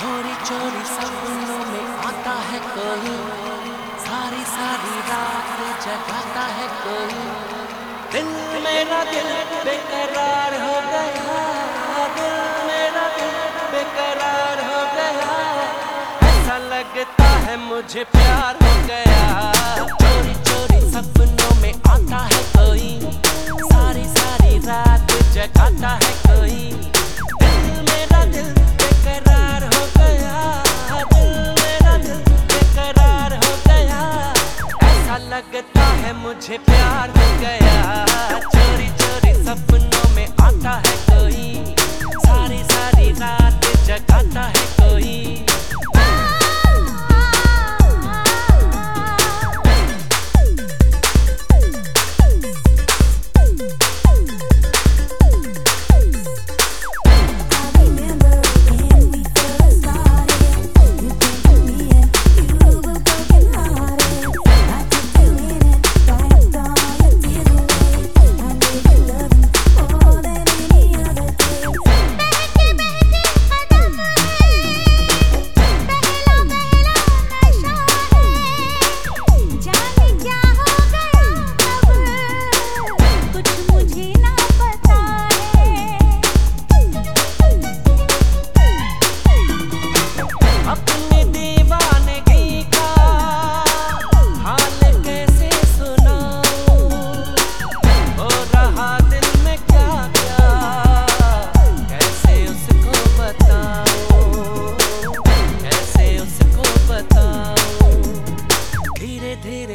चोरी चोरी सपनों में आता है कोई। सारी सारी रात जगाता है कोई। दिल मेरा दिल बेकरार हो गया। दिल मेरा दिल बेकरार हो गया। ऐसा लगता है मुझे प्यार हो गया। चोरी चोरी सपनों में आता है कोई। सारी सारी रात जगाता है कोई। लगता है मुझे प्यार हो गया। चोरी चोरी सपनों में आता है कोई।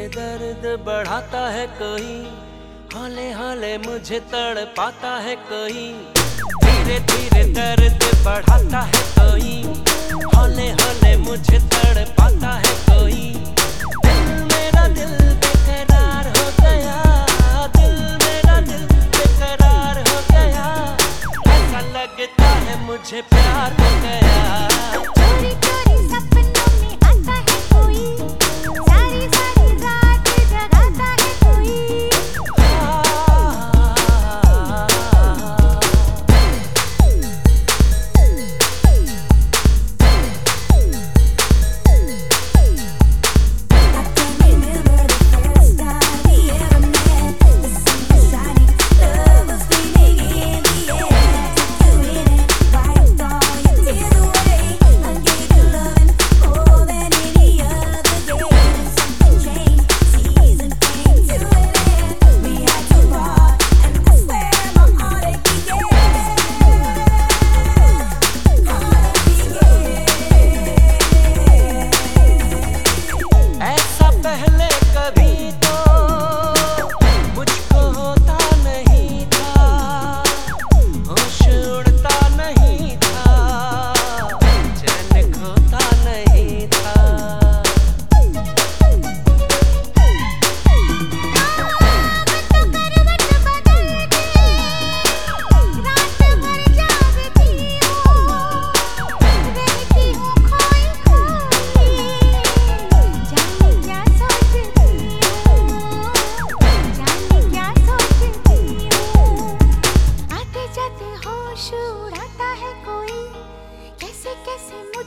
दर्द बढ़ाता है कोई हौले हौले मुझे तड़ पाता है कोई धीरे धीरे दर्द बढ़ाता है कोई हौले हौले मुझे तड़ पाता है कोई मेरा दिल हो गया। दिल मेरा दिल हो गया। लगता है मुझे प्यार हो गया।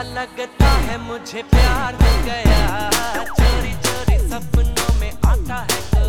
ऐसा लगता है मुझे प्यार हो गया। चोरी चोरी सपनों में आता है।